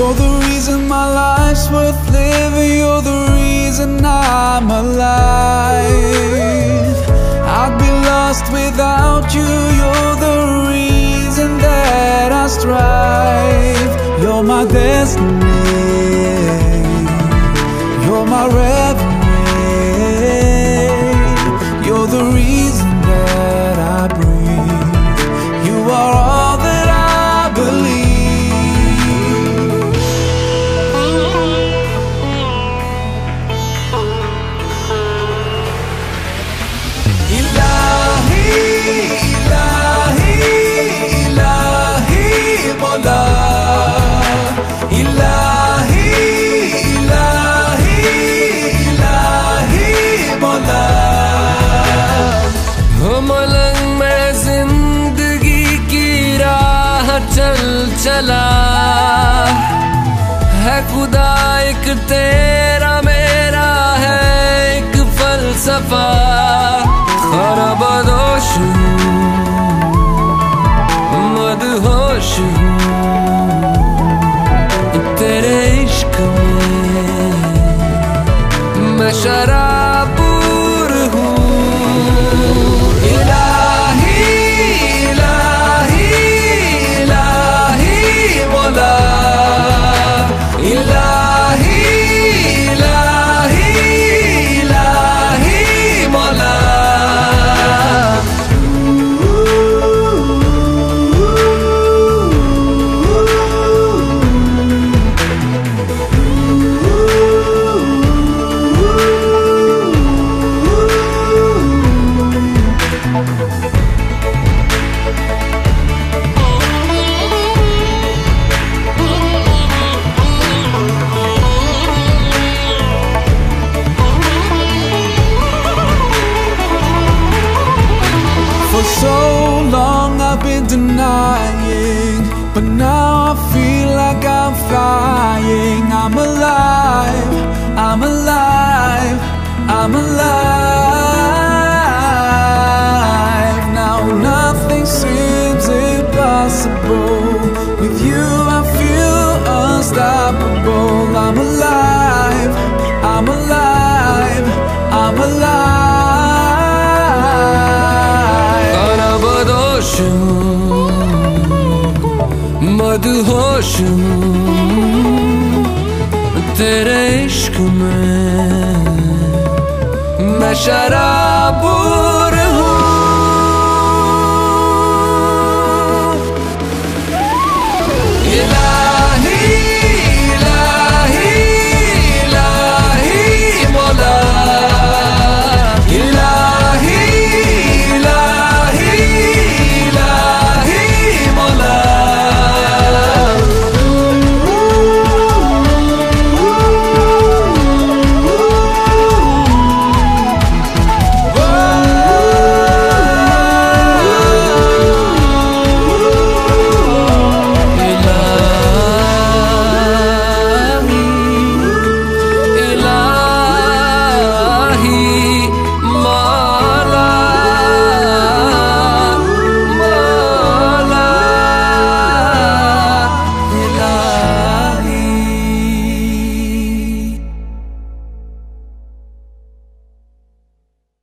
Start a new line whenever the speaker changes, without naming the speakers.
You're the reason my life's worth living. You're the reason I'm alive. I'd be lost without you. You're the reason that I strive. You're my destiny.
चला है खुदा एक तेरा
I'm alive, I'm alive, I'm alive.
Ana badoşum, madhoşum Tere ishq mein, main sharab